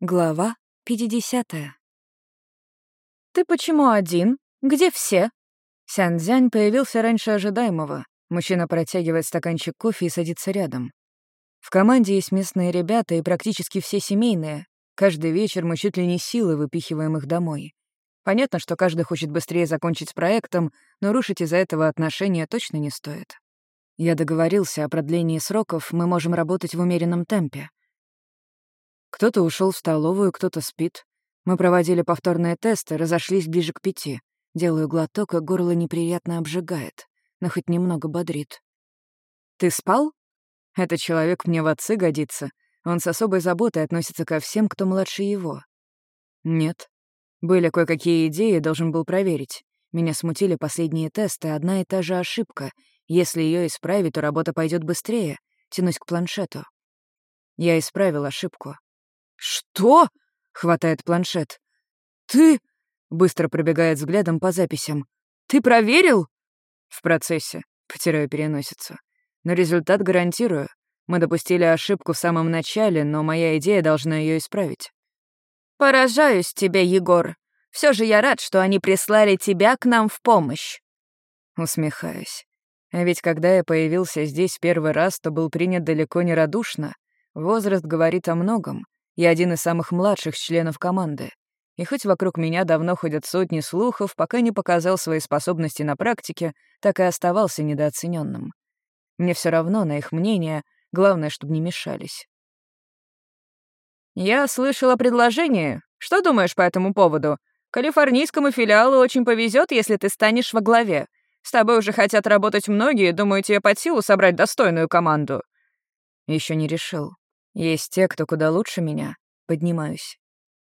Глава 50. «Ты почему один? Где все?» Сянцзянь появился раньше ожидаемого. Мужчина протягивает стаканчик кофе и садится рядом. В команде есть местные ребята и практически все семейные. Каждый вечер мы чуть ли не силы выпихиваем их домой. Понятно, что каждый хочет быстрее закончить с проектом, но рушить из-за этого отношения точно не стоит. Я договорился о продлении сроков, мы можем работать в умеренном темпе. Кто-то ушел в столовую, кто-то спит. Мы проводили повторные тесты, разошлись ближе к пяти. Делаю глоток, и горло неприятно обжигает, но хоть немного бодрит. «Ты спал?» «Этот человек мне в отцы годится. Он с особой заботой относится ко всем, кто младше его». «Нет. Были кое-какие идеи, должен был проверить. Меня смутили последние тесты, одна и та же ошибка. Если ее исправить, то работа пойдет быстрее. Тянусь к планшету. Я исправил ошибку. «Что?» — хватает планшет. «Ты...» — быстро пробегает взглядом по записям. «Ты проверил?» «В процессе», — потираю переносицу. «Но результат гарантирую. Мы допустили ошибку в самом начале, но моя идея должна ее исправить». «Поражаюсь тебе, Егор. Все же я рад, что они прислали тебя к нам в помощь». Усмехаюсь. А ведь когда я появился здесь первый раз, то был принят далеко не радушно. Возраст говорит о многом. Я один из самых младших членов команды. И хоть вокруг меня давно ходят сотни слухов, пока не показал свои способности на практике, так и оставался недооцененным. Мне все равно на их мнение, главное, чтобы не мешались. «Я слышала предложение. Что думаешь по этому поводу? Калифорнийскому филиалу очень повезет, если ты станешь во главе. С тобой уже хотят работать многие, думаю, тебе под силу собрать достойную команду». Еще не решил. Есть те, кто куда лучше меня. Поднимаюсь.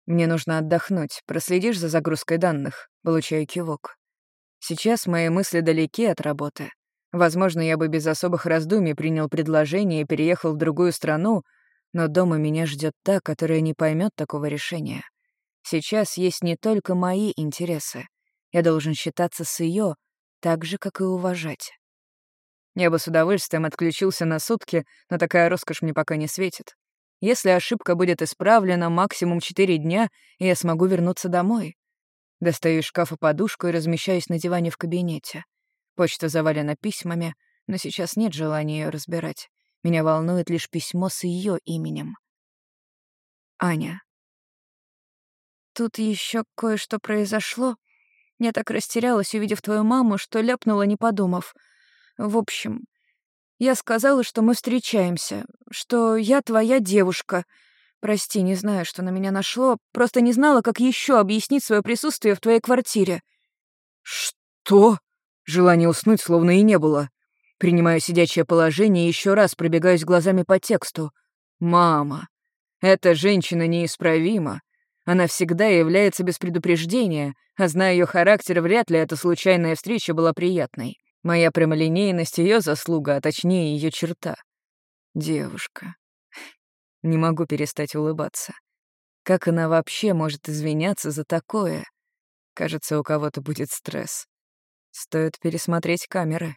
Мне нужно отдохнуть. Проследишь за загрузкой данных? Получаю кивок. Сейчас мои мысли далеки от работы. Возможно, я бы без особых раздумий принял предложение и переехал в другую страну, но дома меня ждет та, которая не поймет такого решения. Сейчас есть не только мои интересы. Я должен считаться с ее, так же, как и уважать. Я бы с удовольствием отключился на сутки, но такая роскошь мне пока не светит. Если ошибка будет исправлена максимум четыре дня, я смогу вернуться домой. Достаю из шкафа подушку и размещаюсь на диване в кабинете. Почта завалена письмами, но сейчас нет желания ее разбирать. Меня волнует лишь письмо с ее именем. Аня. Тут еще кое-что произошло. Я так растерялась, увидев твою маму, что ляпнула, не подумав — в общем, я сказала, что мы встречаемся, что я твоя девушка. Прости, не знаю, что на меня нашло, просто не знала, как еще объяснить свое присутствие в твоей квартире. Что? Желания уснуть словно и не было. Принимаю сидячее положение и еще раз пробегаюсь глазами по тексту. Мама, эта женщина неисправима. Она всегда является без предупреждения, а зная ее характер, вряд ли эта случайная встреча была приятной. Моя прямолинейность — ее заслуга, а точнее ее черта. Девушка. Не могу перестать улыбаться. Как она вообще может извиняться за такое? Кажется, у кого-то будет стресс. Стоит пересмотреть камеры.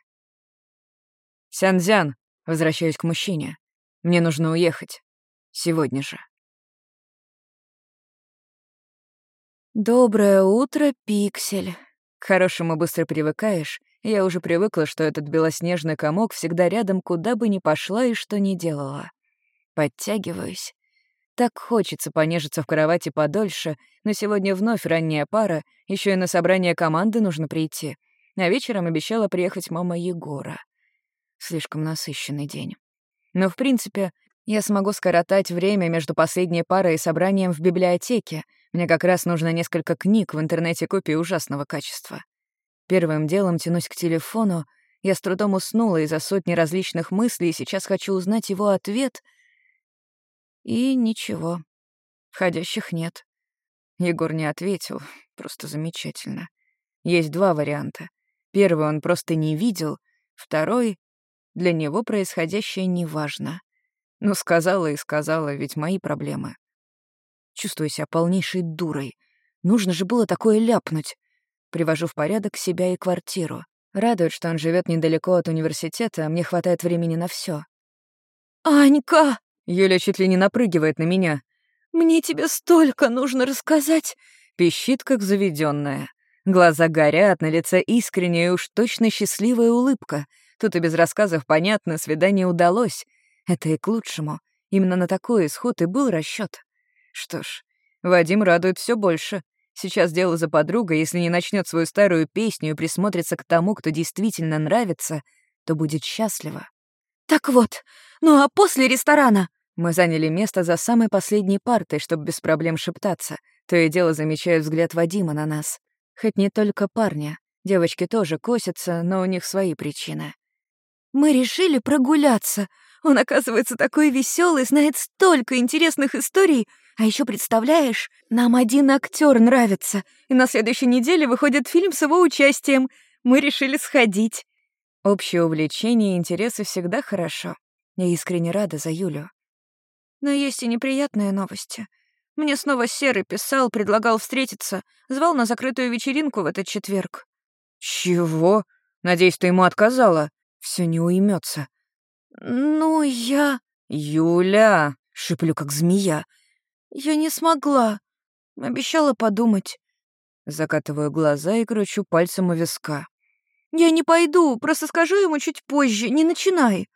«Сянзян!» — возвращаюсь к мужчине. «Мне нужно уехать. Сегодня же». «Доброе утро, Пиксель!» К хорошему быстро привыкаешь, я уже привыкла, что этот белоснежный комок всегда рядом, куда бы ни пошла и что ни делала. Подтягиваюсь. Так хочется понежиться в кровати подольше, но сегодня вновь ранняя пара, еще и на собрание команды нужно прийти. А вечером обещала приехать мама Егора. Слишком насыщенный день. Но, в принципе, я смогу скоротать время между последней парой и собранием в библиотеке. Мне как раз нужно несколько книг в интернете копии ужасного качества. Первым делом тянусь к телефону. Я с трудом уснула из-за сотни различных мыслей, и сейчас хочу узнать его ответ. И ничего. Входящих нет. Егор не ответил. Просто замечательно. Есть два варианта. Первый он просто не видел, второй — для него происходящее неважно. Ну, сказала и сказала, ведь мои проблемы. Чувствую себя полнейшей дурой. Нужно же было такое ляпнуть. Привожу в порядок себя и квартиру. Радует, что он живет недалеко от университета, а мне хватает времени на все. «Анька!» Юля чуть ли не напрыгивает на меня. Мне тебе столько нужно рассказать!» Пищит, как заведенная. Глаза горят, на лице искренняя и уж точно счастливая улыбка. Тут и без рассказов понятно, свидание удалось. Это и к лучшему. Именно на такой исход и был расчет. Что ж, Вадим радует все больше. Сейчас дело за подругой, если не начнет свою старую песню и присмотрится к тому, кто действительно нравится, то будет счастлива. «Так вот, ну а после ресторана?» Мы заняли место за самой последней партой, чтобы без проблем шептаться. То и дело замечаю взгляд Вадима на нас. Хоть не только парня. Девочки тоже косятся, но у них свои причины. «Мы решили прогуляться. Он, оказывается, такой веселый, знает столько интересных историй. А еще представляешь, нам один актер нравится, и на следующей неделе выходит фильм с его участием. Мы решили сходить». Общее увлечение и интересы всегда хорошо. Я искренне рада за Юлю. Но есть и неприятные новости. Мне снова Серый писал, предлагал встретиться, звал на закрытую вечеринку в этот четверг. «Чего? Надеюсь, ты ему отказала? Все не уймется. «Ну, я...» «Юля!» — шиплю, как змея. «Я не смогла. Обещала подумать». Закатываю глаза и кручу пальцем у виска. «Я не пойду, просто скажу ему чуть позже, не начинай».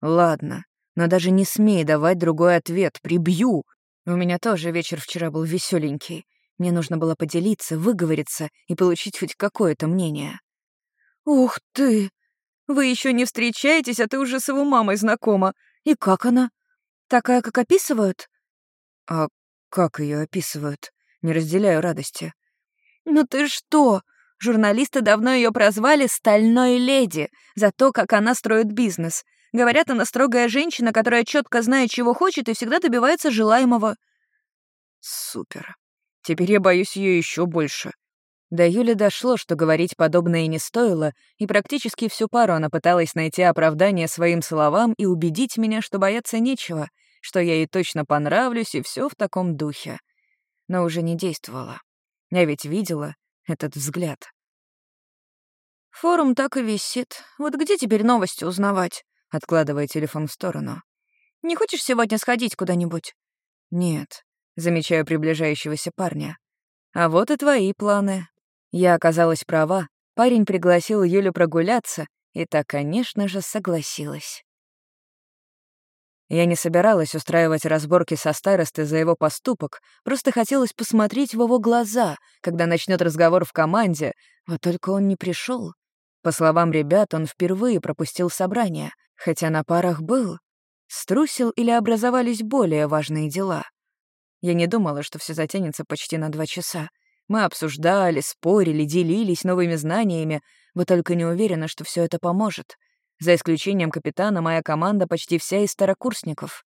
«Ладно, но даже не смей давать другой ответ, прибью. У меня тоже вечер вчера был веселенький. Мне нужно было поделиться, выговориться и получить хоть какое-то мнение». «Ух ты! Вы еще не встречаетесь, а ты уже с его мамой знакома. И как она? Такая, как описывают?» «А как ее описывают? Не разделяю радости». «Ну ты что? Журналисты давно ее прозвали «стальной леди» за то, как она строит бизнес. Говорят, она строгая женщина, которая четко знает, чего хочет и всегда добивается желаемого. Супер. Теперь я боюсь ее еще больше. До Юли дошло, что говорить подобное не стоило, и практически всю пару она пыталась найти оправдание своим словам и убедить меня, что бояться нечего, что я ей точно понравлюсь, и все в таком духе. Но уже не действовала. Я ведь видела, этот взгляд. «Форум так и висит. Вот где теперь новости узнавать?» откладывая телефон в сторону. «Не хочешь сегодня сходить куда-нибудь?» «Нет», — замечаю приближающегося парня. «А вот и твои планы». Я оказалась права. Парень пригласил Юлю прогуляться, и та, конечно же, согласилась. Я не собиралась устраивать разборки со старостой за его поступок, просто хотелось посмотреть в его глаза, когда начнет разговор в команде, вот только он не пришел. По словам ребят, он впервые пропустил собрание, хотя на парах был. Струсил или образовались более важные дела. Я не думала, что все затянется почти на два часа. Мы обсуждали, спорили, делились новыми знаниями, вот только не уверена, что все это поможет. За исключением капитана, моя команда почти вся из старокурсников.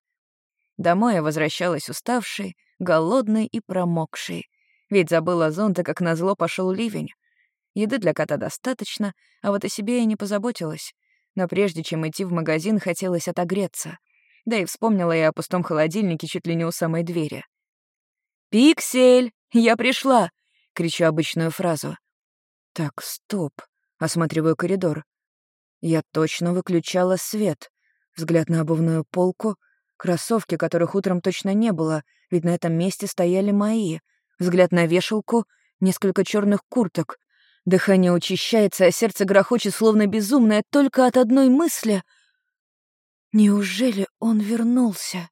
Домой я возвращалась уставшей, голодной и промокшей. Ведь забыла зонт, и как назло пошел ливень. Еды для кота достаточно, а вот о себе я не позаботилась. Но прежде чем идти в магазин, хотелось отогреться. Да и вспомнила я о пустом холодильнике чуть ли не у самой двери. «Пиксель, я пришла!» — кричу обычную фразу. Так, стоп. Осматриваю коридор. Я точно выключала свет. Взгляд на обувную полку. Кроссовки, которых утром точно не было, ведь на этом месте стояли мои. Взгляд на вешалку. Несколько черных курток. Дыхание учащается, а сердце грохочет, словно безумное, только от одной мысли. Неужели он вернулся?